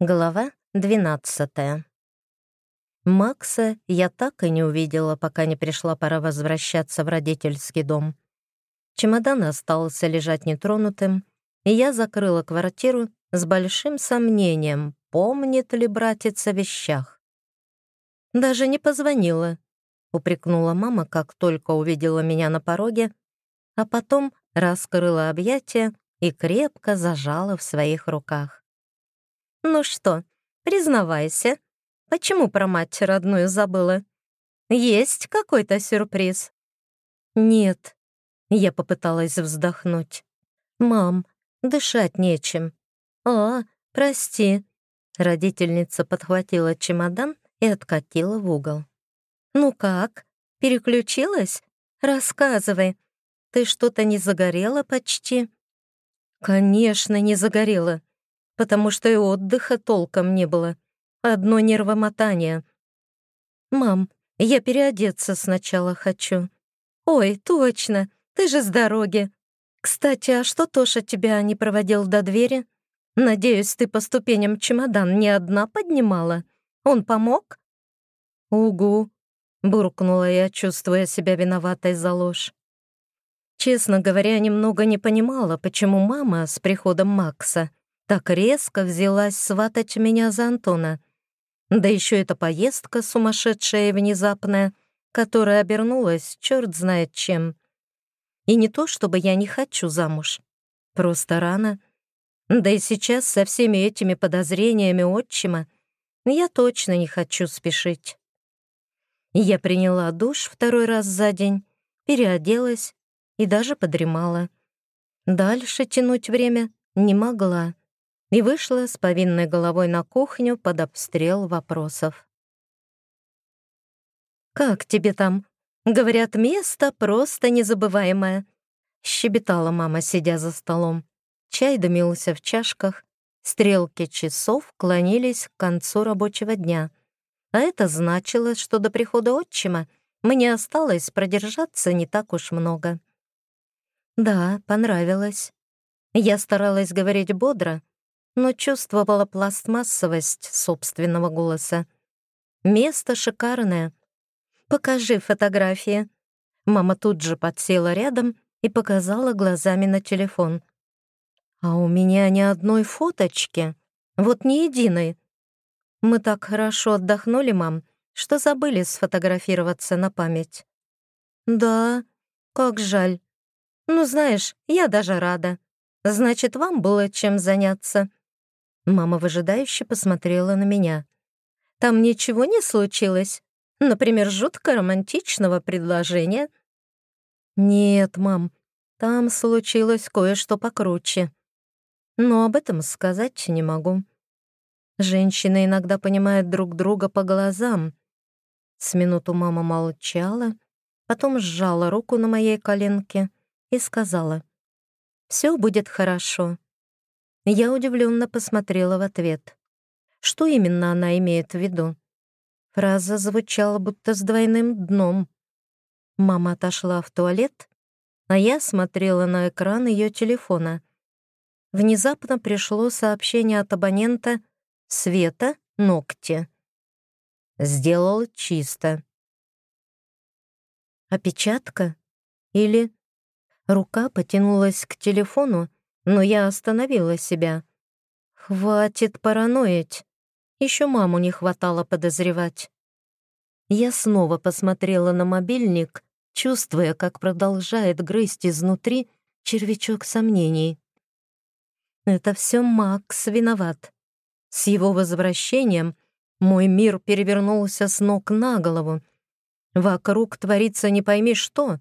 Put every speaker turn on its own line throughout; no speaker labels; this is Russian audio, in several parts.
Глава 12 Макса я так и не увидела, пока не пришла пора возвращаться в родительский дом. Чемодан остался лежать нетронутым, и я закрыла квартиру с большим сомнением, помнит ли братец о вещах. «Даже не позвонила», — упрекнула мама, как только увидела меня на пороге, а потом раскрыла объятия и крепко зажала в своих руках. «Ну что, признавайся, почему про мать родную забыла? Есть какой-то сюрприз?» «Нет», — я попыталась вздохнуть. «Мам, дышать нечем». «А, прости». Родительница подхватила чемодан и откатила в угол. «Ну как, переключилась? Рассказывай. Ты что-то не загорела почти?» «Конечно, не загорела потому что и отдыха толком не было. Одно нервомотание. «Мам, я переодеться сначала хочу». «Ой, точно, ты же с дороги. Кстати, а что Тоша тебя не проводил до двери? Надеюсь, ты по ступеням чемодан не одна поднимала? Он помог?» «Угу», — буркнула я, чувствуя себя виноватой за ложь. Честно говоря, немного не понимала, почему мама с приходом Макса так резко взялась сватать меня за Антона. Да еще эта поездка сумасшедшая и внезапная, которая обернулась черт знает чем. И не то, чтобы я не хочу замуж. Просто рано. Да и сейчас со всеми этими подозрениями отчима я точно не хочу спешить. Я приняла душ второй раз за день, переоделась и даже подремала. Дальше тянуть время не могла и вышла с повинной головой на кухню под обстрел вопросов. «Как тебе там? Говорят, место просто незабываемое», — щебетала мама, сидя за столом. Чай дымился в чашках, стрелки часов клонились к концу рабочего дня. А это значило, что до прихода отчима мне осталось продержаться не так уж много. Да, понравилось. Я старалась говорить бодро, но чувствовала пластмассовость собственного голоса. «Место шикарное. Покажи фотографии». Мама тут же подсела рядом и показала глазами на телефон. «А у меня ни одной фоточки, вот ни единой. Мы так хорошо отдохнули, мам, что забыли сфотографироваться на память». «Да, как жаль. Ну, знаешь, я даже рада. Значит, вам было чем заняться». Мама выжидающе посмотрела на меня. «Там ничего не случилось? Например, жутко романтичного предложения?» «Нет, мам, там случилось кое-что покруче. Но об этом сказать не могу. Женщины иногда понимают друг друга по глазам». С минуту мама молчала, потом сжала руку на моей коленке и сказала, «Все будет хорошо. Я удивленно посмотрела в ответ. Что именно она имеет в виду? Фраза звучала будто с двойным дном. Мама отошла в туалет, а я смотрела на экран ее телефона. Внезапно пришло сообщение от абонента «Света, ногти». Сделал чисто. Опечатка? Или... Рука потянулась к телефону, но я остановила себя. Хватит параноить. Еще маму не хватало подозревать. Я снова посмотрела на мобильник, чувствуя, как продолжает грызть изнутри червячок сомнений. Это все Макс виноват. С его возвращением мой мир перевернулся с ног на голову. Вокруг творится не пойми что.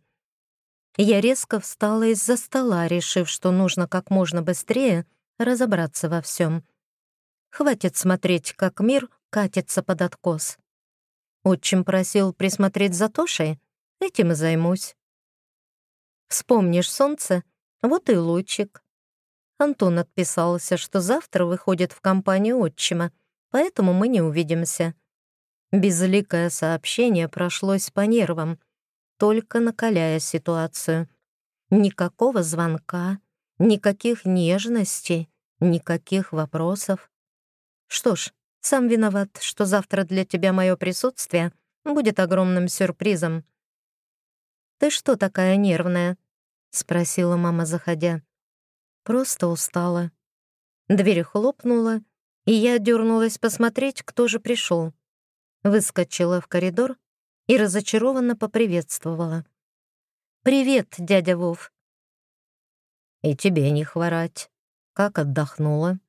Я резко встала из-за стола, решив, что нужно как можно быстрее разобраться во всем. Хватит смотреть, как мир катится под откос. Отчим просил присмотреть за Тошей, этим и займусь. Вспомнишь солнце, вот и лучик. Антон отписался, что завтра выходит в компанию отчима, поэтому мы не увидимся. Безликое сообщение прошлось по нервам только накаляя ситуацию. Никакого звонка, никаких нежностей, никаких вопросов. Что ж, сам виноват, что завтра для тебя мое присутствие будет огромным сюрпризом. «Ты что такая нервная?» — спросила мама, заходя. «Просто устала». Дверь хлопнула, и я дернулась посмотреть, кто же пришел. Выскочила в коридор и разочарованно поприветствовала. «Привет, дядя Вов». «И тебе не хворать. Как отдохнула?»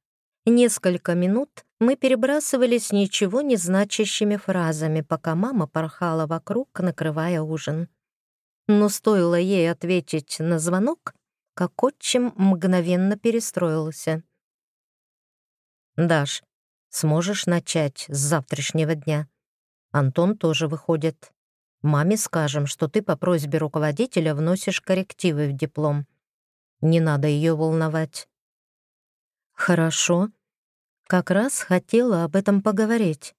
Несколько минут мы перебрасывались ничего не значащими фразами, пока мама порхала вокруг, накрывая ужин. Но стоило ей ответить на звонок, как отчим мгновенно перестроился. «Даш, сможешь начать с завтрашнего дня? Антон тоже выходит. Маме скажем, что ты по просьбе руководителя вносишь коррективы в диплом. Не надо ее волновать». «Хорошо», как раз хотела об этом поговорить.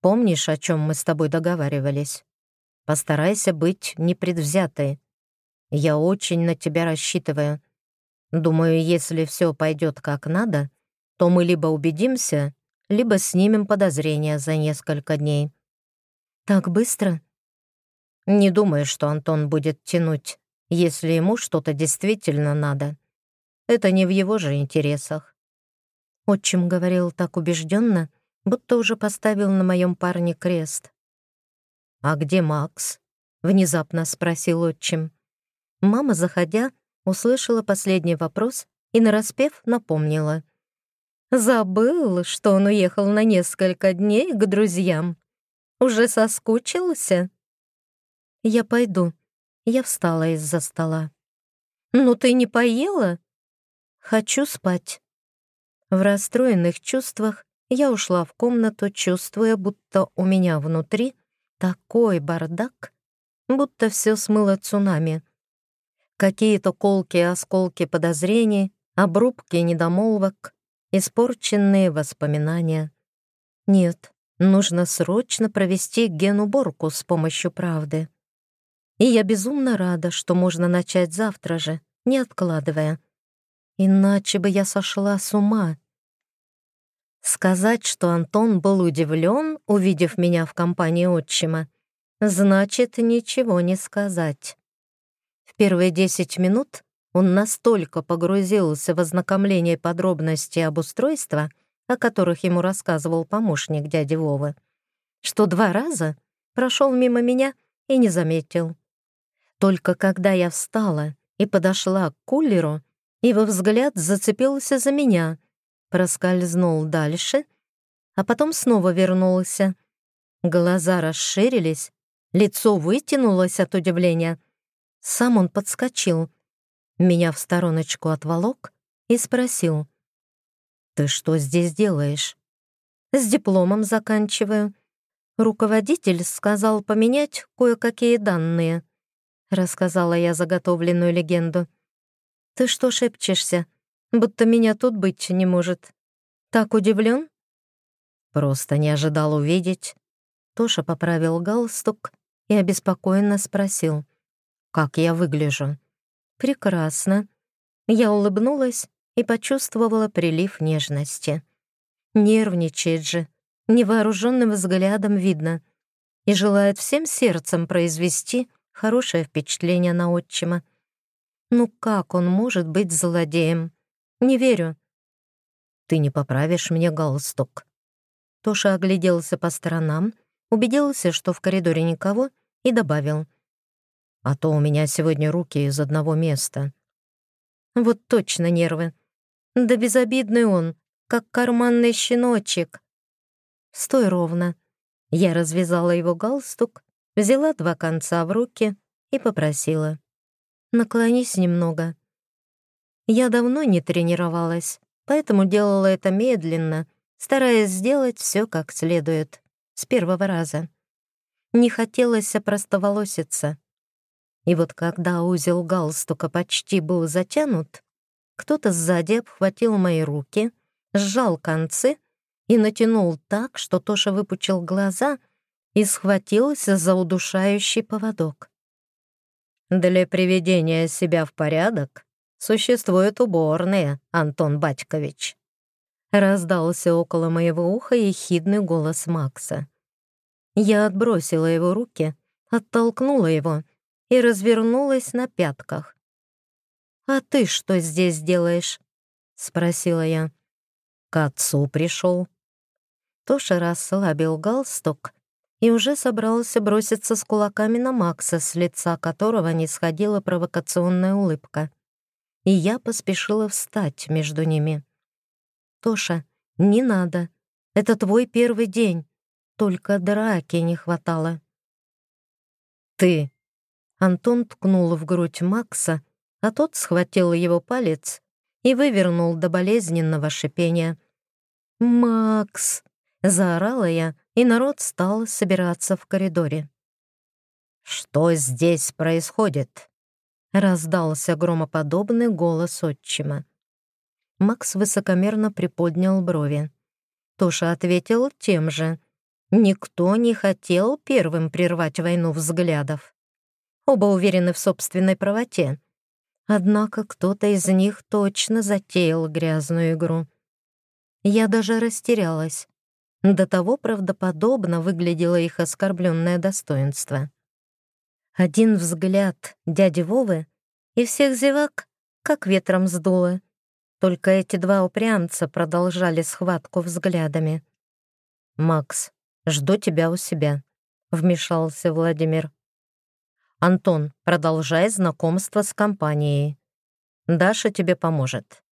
Помнишь, о чем мы с тобой договаривались? Постарайся быть непредвзятой. Я очень на тебя рассчитываю. Думаю, если все пойдет как надо, то мы либо убедимся, либо снимем подозрения за несколько дней. Так быстро? Не думаю, что Антон будет тянуть, если ему что-то действительно надо. Это не в его же интересах. Отчим говорил так убежденно, будто уже поставил на моем парне крест. «А где Макс?» — внезапно спросил отчим. Мама, заходя, услышала последний вопрос и, нараспев, напомнила. «Забыл, что он уехал на несколько дней к друзьям. Уже соскучился?» «Я пойду». Я встала из-за стола. «Ну ты не поела?» «Хочу спать». В расстроенных чувствах я ушла в комнату, чувствуя, будто у меня внутри такой бардак, будто все смыло цунами. Какие-то колки осколки подозрений, обрубки недомолвок, испорченные воспоминания. Нет, нужно срочно провести генуборку с помощью правды. И я безумно рада, что можно начать завтра же, не откладывая. Иначе бы я сошла с ума. Сказать, что Антон был удивлен, увидев меня в компании отчима, значит ничего не сказать. В первые десять минут он настолько погрузился в ознакомление подробностей обустройства, о которых ему рассказывал помощник дяди Вовы, что два раза прошел мимо меня и не заметил. Только когда я встала и подошла к кулеру, его взгляд зацепился за меня, проскользнул дальше, а потом снова вернулся. Глаза расширились, лицо вытянулось от удивления. Сам он подскочил, меня в стороночку отволок и спросил. «Ты что здесь делаешь?» «С дипломом заканчиваю. Руководитель сказал поменять кое-какие данные», — рассказала я заготовленную легенду. «Ты что шепчешься? Будто меня тут быть не может. Так удивлен?» «Просто не ожидал увидеть». Тоша поправил галстук и обеспокоенно спросил, «Как я выгляжу?» «Прекрасно». Я улыбнулась и почувствовала прилив нежности. Нервничает же, невооруженным взглядом видно, и желает всем сердцем произвести хорошее впечатление на отчима. Ну как он может быть злодеем? Не верю. Ты не поправишь мне галстук. Тоша огляделся по сторонам, убедился, что в коридоре никого, и добавил. А то у меня сегодня руки из одного места. Вот точно нервы. Да безобидный он, как карманный щеночек. Стой ровно. Я развязала его галстук, взяла два конца в руки и попросила. Наклонись немного. Я давно не тренировалась, поэтому делала это медленно, стараясь сделать все как следует, с первого раза. Не хотелось опростоволоситься. И вот когда узел галстука почти был затянут, кто-то сзади обхватил мои руки, сжал концы и натянул так, что Тоша выпучил глаза и схватился за удушающий поводок. Для приведения себя в порядок существуют уборные, Антон Батькович. раздался около моего уха ехидный голос Макса. Я отбросила его руки, оттолкнула его и развернулась на пятках. «А ты что здесь делаешь?» — спросила я. «К отцу пришел». Тоша расслабил галстук и уже собрался броситься с кулаками на Макса, с лица которого не сходила провокационная улыбка. И я поспешила встать между ними. «Тоша, не надо. Это твой первый день. Только драки не хватало. «Ты!» Антон ткнул в грудь Макса, а тот схватил его палец и вывернул до болезненного шипения. «Макс!» — заорала я, и народ стал собираться в коридоре. «Что здесь происходит?» — раздался громоподобный голос отчима. Макс высокомерно приподнял брови. Тоша ответил тем же, Никто не хотел первым прервать войну взглядов. Оба уверены в собственной правоте. Однако кто-то из них точно затеял грязную игру. Я даже растерялась. До того правдоподобно выглядело их оскорбленное достоинство. Один взгляд дяди Вовы, и всех зевак как ветром сдуло. Только эти два упрямца продолжали схватку взглядами. «Макс, Жду тебя у себя», — вмешался Владимир. «Антон, продолжай знакомство с компанией. Даша тебе поможет».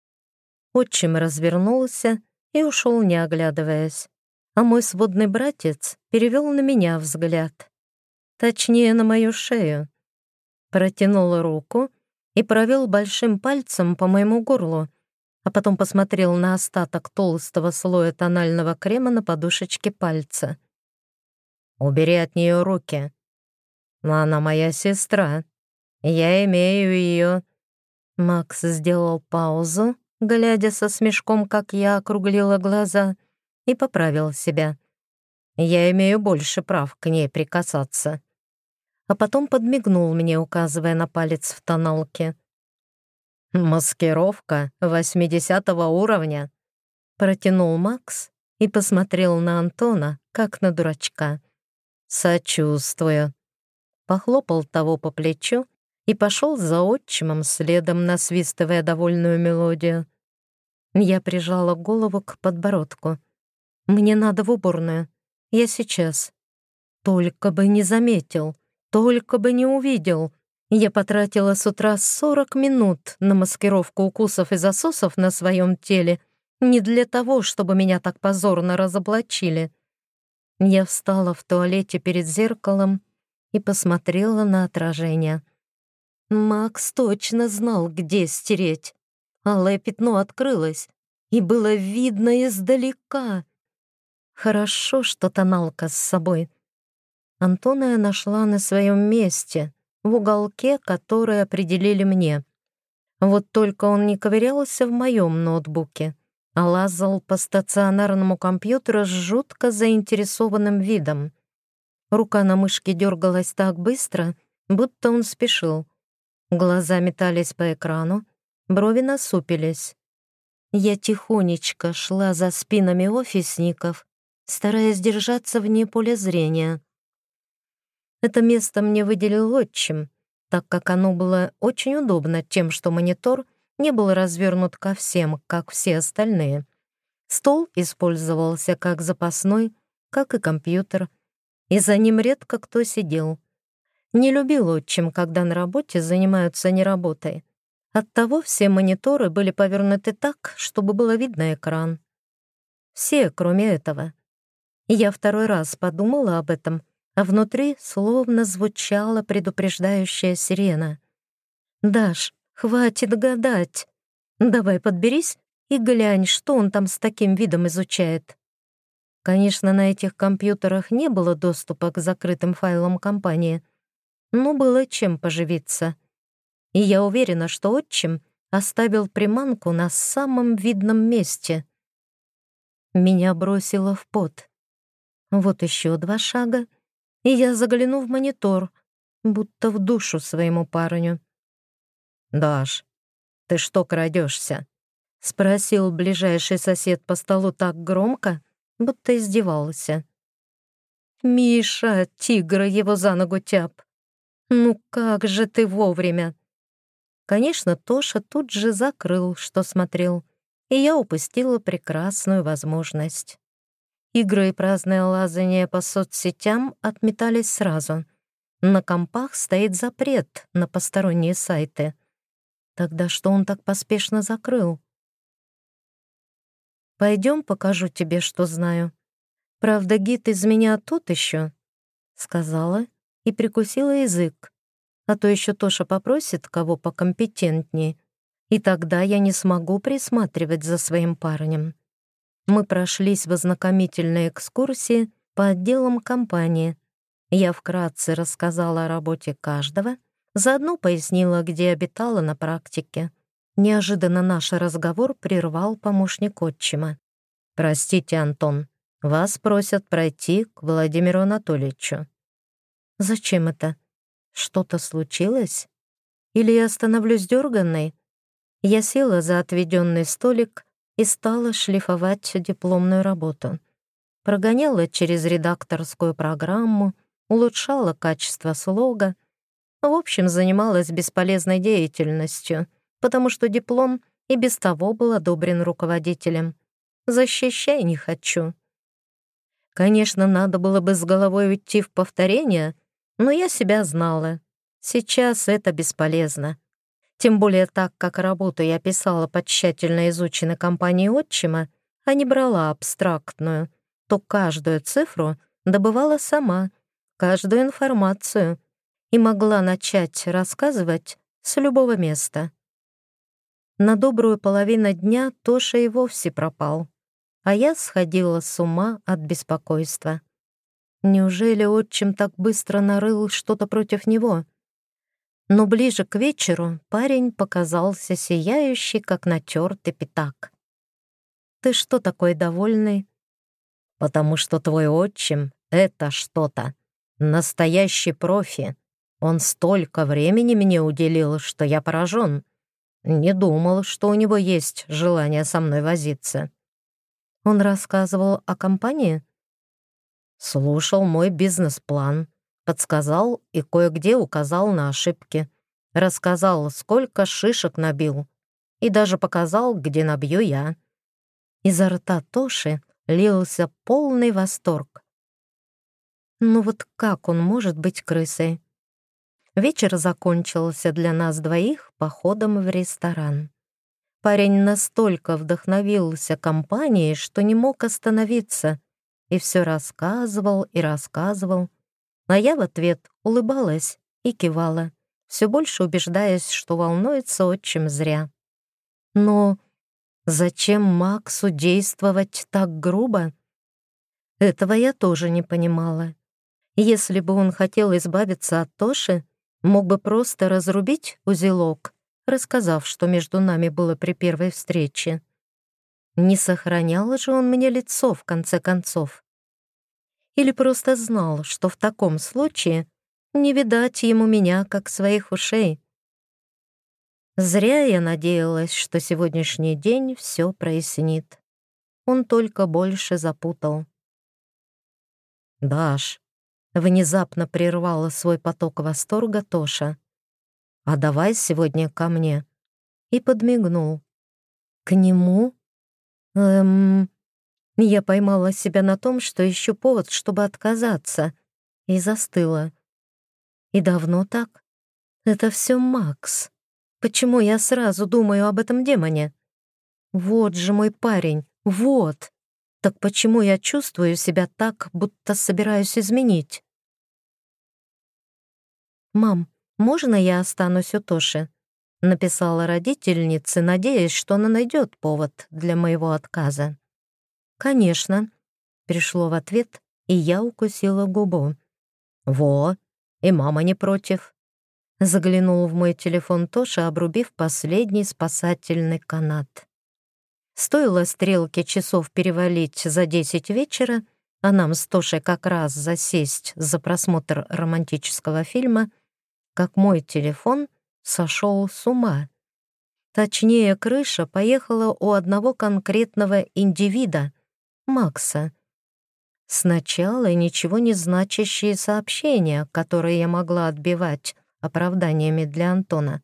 Отчим развернулся и ушел, не оглядываясь. А мой сводный братец перевел на меня взгляд. Точнее, на мою шею. Протянул руку и провел большим пальцем по моему горлу, а потом посмотрел на остаток толстого слоя тонального крема на подушечке пальца. Убери от нее руки. Но она моя сестра. Я имею ее. Макс сделал паузу, глядя со смешком, как я округлила глаза, и поправил себя. Я имею больше прав к ней прикасаться. А потом подмигнул мне, указывая на палец в тоналке. «Маскировка восьмидесятого уровня», — протянул Макс и посмотрел на Антона, как на дурачка. «Сочувствую». Похлопал того по плечу и пошел за отчимом следом, насвистывая довольную мелодию. Я прижала голову к подбородку. «Мне надо в уборную. Я сейчас». Только бы не заметил, только бы не увидел. Я потратила с утра 40 минут на маскировку укусов и засосов на своем теле не для того, чтобы меня так позорно разоблачили. Я встала в туалете перед зеркалом и посмотрела на отражение. Макс точно знал, где стереть. Алое пятно открылось, и было видно издалека. Хорошо, что тоналка с собой. Антона я нашла на своем месте, в уголке, который определили мне. Вот только он не ковырялся в моем ноутбуке а лазал по стационарному компьютеру с жутко заинтересованным видом. Рука на мышке дергалась так быстро, будто он спешил. Глаза метались по экрану, брови насупились. Я тихонечко шла за спинами офисников, стараясь держаться вне поля зрения. Это место мне выделил отчим, так как оно было очень удобно тем, что монитор не был развернут ко всем, как все остальные. Стол использовался как запасной, как и компьютер, и за ним редко кто сидел. Не любил отчим, когда на работе занимаются не работой. Оттого все мониторы были повернуты так, чтобы было видно экран. Все, кроме этого. Я второй раз подумала об этом, а внутри словно звучала предупреждающая сирена. «Даш, Хватит гадать. Давай подберись и глянь, что он там с таким видом изучает. Конечно, на этих компьютерах не было доступа к закрытым файлам компании, но было чем поживиться. И я уверена, что отчим оставил приманку на самом видном месте. Меня бросило в пот. Вот еще два шага, и я загляну в монитор, будто в душу своему парню. «Даш, ты что крадешься? Спросил ближайший сосед по столу так громко, будто издевался. «Миша, тигра его за ногу тяп! Ну как же ты вовремя!» Конечно, Тоша тут же закрыл, что смотрел, и я упустила прекрасную возможность. Игры и праздное лазание по соцсетям отметались сразу. На компах стоит запрет на посторонние сайты. Тогда что он так поспешно закрыл? Пойдем, покажу тебе, что знаю. Правда, гид из меня тот еще, сказала и прикусила язык. А то еще Тоша попросит кого покомпетентнее, и тогда я не смогу присматривать за своим парнем. Мы прошлись в ознакомительной экскурсии по отделам компании. Я вкратце рассказала о работе каждого, заодно пояснила, где обитала на практике. Неожиданно наш разговор прервал помощник отчима. «Простите, Антон, вас просят пройти к Владимиру Анатольевичу». «Зачем это? Что-то случилось? Или я становлюсь дерганной?» Я села за отведенный столик и стала шлифовать дипломную работу. Прогоняла через редакторскую программу, улучшала качество слога. В общем, занималась бесполезной деятельностью, потому что диплом и без того был одобрен руководителем. Защищай не хочу. Конечно, надо было бы с головой уйти в повторение, но я себя знала. Сейчас это бесполезно. Тем более так, как работу я писала по тщательно изученной компании отчима, а не брала абстрактную, то каждую цифру добывала сама, каждую информацию и могла начать рассказывать с любого места. На добрую половину дня Тоша и вовсе пропал, а я сходила с ума от беспокойства. Неужели отчим так быстро нарыл что-то против него? но ближе к вечеру парень показался сияющий, как натертый пятак. «Ты что такой довольный?» «Потому что твой отчим — это что-то. Настоящий профи. Он столько времени мне уделил, что я поражен. Не думал, что у него есть желание со мной возиться». Он рассказывал о компании? Слушал мой бизнес-план, подсказал и кое-где указал на ошибки. Рассказал, сколько шишек набил, и даже показал, где набью я. Изо рта Тоши лился полный восторг. Ну вот как он может быть крысой? Вечер закончился для нас двоих походом в ресторан. Парень настолько вдохновился компанией, что не мог остановиться, и все рассказывал и рассказывал. А я в ответ улыбалась и кивала, все больше убеждаясь, что волнуется отчим зря. Но зачем Максу действовать так грубо? Этого я тоже не понимала. Если бы он хотел избавиться от Тоши, мог бы просто разрубить узелок, рассказав, что между нами было при первой встрече. Не сохранял же он мне лицо, в конце концов. Или просто знал, что в таком случае не видать ему меня, как своих ушей. Зря я надеялась, что сегодняшний день все прояснит. Он только больше запутал. «Даш», — внезапно прервала свой поток восторга Тоша, «а давай сегодня ко мне», и подмигнул. «К нему? Эм...» Я поймала себя на том, что ищу повод, чтобы отказаться, и застыла. И давно так? Это все Макс. Почему я сразу думаю об этом демоне? Вот же мой парень, вот. Так почему я чувствую себя так, будто собираюсь изменить? «Мам, можно я останусь у Тоши?» Написала родительнице, надеясь, что она найдет повод для моего отказа. «Конечно», — пришло в ответ, и я укусила губу. «Во, и мама не против». Заглянул в мой телефон Тоша, обрубив последний спасательный канат. Стоило стрелке часов перевалить за десять вечера, а нам с Тошей как раз засесть за просмотр романтического фильма, как мой телефон сошел с ума. Точнее, крыша поехала у одного конкретного индивида — Макса. Сначала ничего не значащие сообщения, которые я могла отбивать оправданиями для Антона.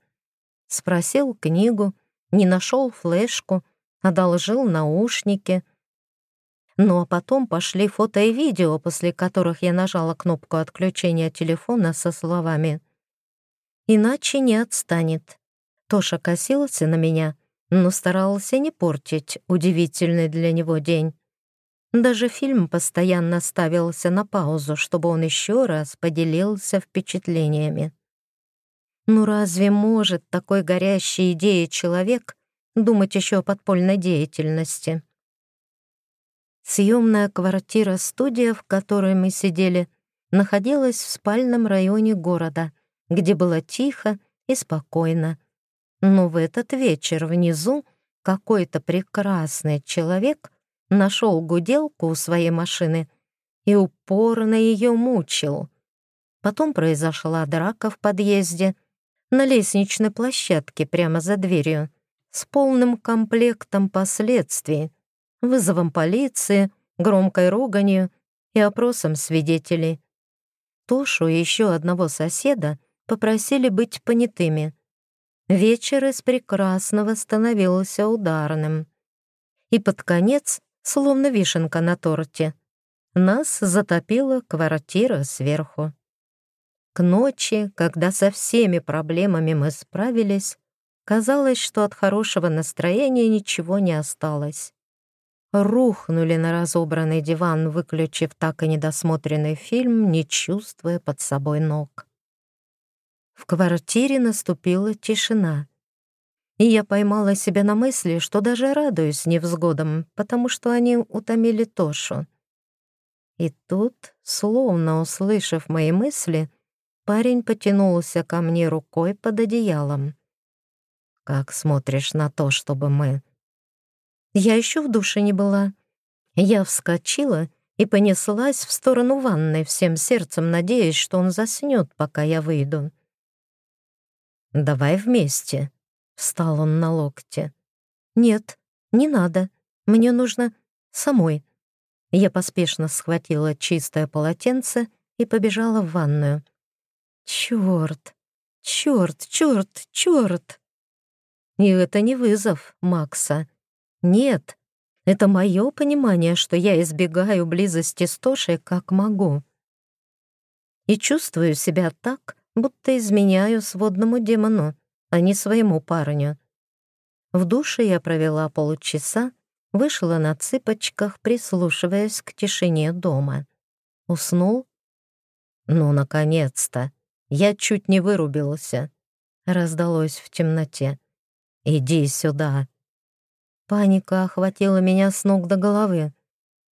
Спросил книгу, не нашел флешку, одолжил наушники. Ну а потом пошли фото и видео, после которых я нажала кнопку отключения телефона со словами «Иначе не отстанет». Тоша косился на меня, но старался не портить удивительный для него день. Даже фильм постоянно ставился на паузу, чтобы он еще раз поделился впечатлениями. Ну разве может такой горящей идеей человек думать еще о подпольной деятельности? Съемная квартира-студия, в которой мы сидели, находилась в спальном районе города, где было тихо и спокойно. Но в этот вечер внизу какой-то прекрасный человек нашел гуделку у своей машины и упорно ее мучил. Потом произошла драка в подъезде, на лестничной площадке прямо за дверью, с полным комплектом последствий, вызовом полиции, громкой руганью и опросом свидетелей. Тошу и еще одного соседа попросили быть понятыми. Вечер из прекрасного становился ударным. И под конец словно вишенка на торте. Нас затопила квартира сверху. К ночи, когда со всеми проблемами мы справились, казалось, что от хорошего настроения ничего не осталось. Рухнули на разобранный диван, выключив так и недосмотренный фильм, не чувствуя под собой ног. В квартире наступила тишина и я поймала себя на мысли, что даже радуюсь невзгодам, потому что они утомили Тошу. И тут, словно услышав мои мысли, парень потянулся ко мне рукой под одеялом. «Как смотришь на то, чтобы мы...» Я еще в душе не была. Я вскочила и понеслась в сторону ванной, всем сердцем надеясь, что он заснет, пока я выйду. «Давай вместе», Встал он на локте. «Нет, не надо. Мне нужно самой». Я поспешно схватила чистое полотенце и побежала в ванную. Чёрт, чёрт, чёрт, чёрт! И это не вызов Макса. Нет, это мое понимание, что я избегаю близости с Тошей как могу. И чувствую себя так, будто изменяю сводному демону а не своему парню. В душе я провела полчаса, вышла на цыпочках, прислушиваясь к тишине дома. Уснул? Ну, наконец-то! Я чуть не вырубился. Раздалось в темноте. «Иди сюда!» Паника охватила меня с ног до головы.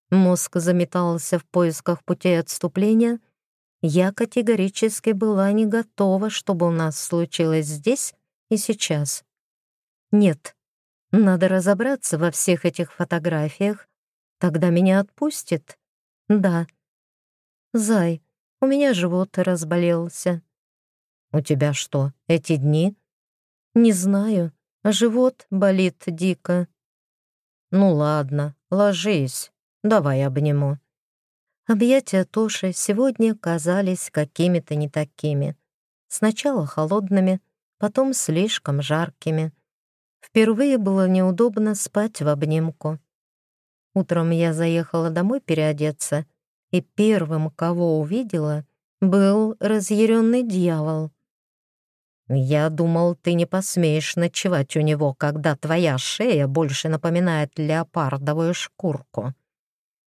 Мозг заметался в поисках путей отступления. Я категорически была не готова, чтобы у нас случилось здесь и сейчас. Нет, надо разобраться во всех этих фотографиях, тогда меня отпустит. Да. Зай, у меня живот разболелся. У тебя что, эти дни? Не знаю, живот болит дико. Ну ладно, ложись, давай обниму. Объятия Тоши сегодня казались какими-то не такими. Сначала холодными, потом слишком жаркими. Впервые было неудобно спать в обнимку. Утром я заехала домой переодеться, и первым, кого увидела, был разъяренный дьявол. «Я думал, ты не посмеешь ночевать у него, когда твоя шея больше напоминает леопардовую шкурку»,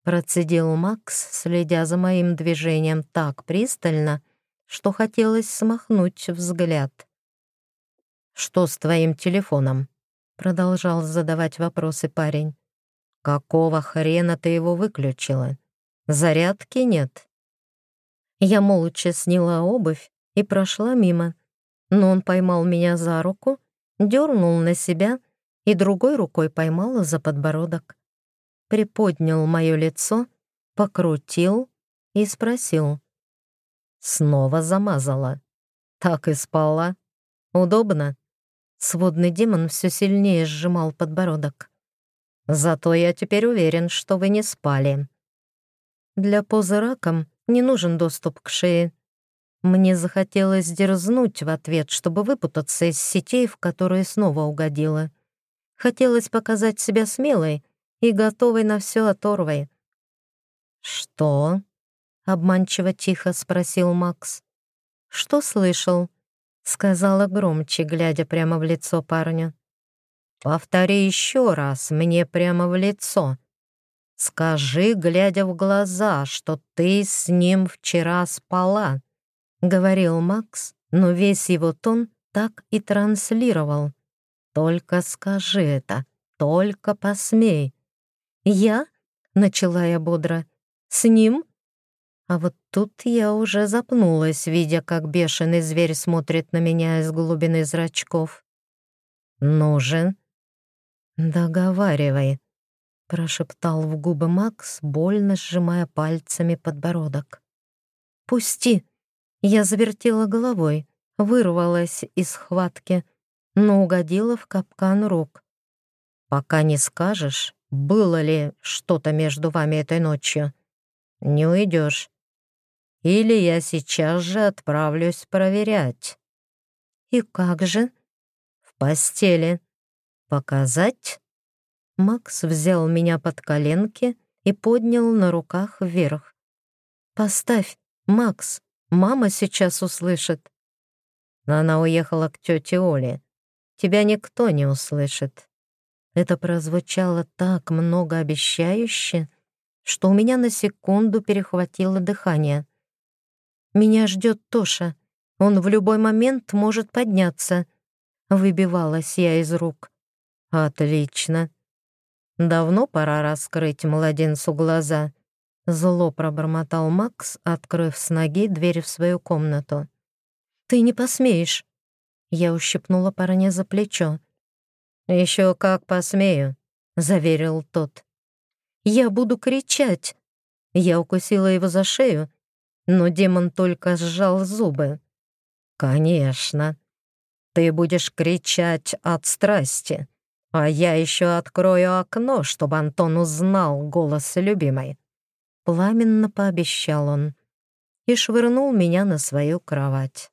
процедил Макс, следя за моим движением так пристально, что хотелось смахнуть взгляд. «Что с твоим телефоном?» Продолжал задавать вопросы парень. «Какого хрена ты его выключила? Зарядки нет?» Я молча сняла обувь и прошла мимо, но он поймал меня за руку, дернул на себя и другой рукой поймал за подбородок. Приподнял мое лицо, покрутил и спросил. Снова замазала. Так и спала. Удобно? Сводный демон все сильнее сжимал подбородок. «Зато я теперь уверен, что вы не спали». Для позы раком не нужен доступ к шее. Мне захотелось дерзнуть в ответ, чтобы выпутаться из сетей, в которые снова угодила. Хотелось показать себя смелой и готовой на все оторвой. «Что?» — обманчиво тихо спросил Макс. «Что слышал?» — сказала громче, глядя прямо в лицо парню. «Повтори еще раз мне прямо в лицо. Скажи, глядя в глаза, что ты с ним вчера спала», — говорил Макс, но весь его тон так и транслировал. «Только скажи это, только посмей». «Я?» — начала я бодро. «С ним?» А вот тут я уже запнулась, видя, как бешеный зверь смотрит на меня из глубины зрачков. «Нужен?» «Договаривай», — прошептал в губы Макс, больно сжимая пальцами подбородок. «Пусти!» Я завертела головой, вырвалась из схватки, но угодила в капкан рук. «Пока не скажешь, было ли что-то между вами этой ночью, не уйдешь. Или я сейчас же отправлюсь проверять». «И как же?» «В постели. Показать?» Макс взял меня под коленки и поднял на руках вверх. «Поставь, Макс, мама сейчас услышит». Она уехала к тете Оле. Тебя никто не услышит. Это прозвучало так многообещающе, что у меня на секунду перехватило дыхание. «Меня ждет Тоша. Он в любой момент может подняться». Выбивалась я из рук. «Отлично. Давно пора раскрыть младенцу глаза». Зло пробормотал Макс, открыв с ноги дверь в свою комнату. «Ты не посмеешь». Я ущипнула парня за плечо. «Еще как посмею», — заверил тот. «Я буду кричать». Я укусила его за шею, но демон только сжал зубы. «Конечно. Ты будешь кричать от страсти, а я еще открою окно, чтобы Антон узнал голос любимой». Пламенно пообещал он и швырнул меня на свою кровать.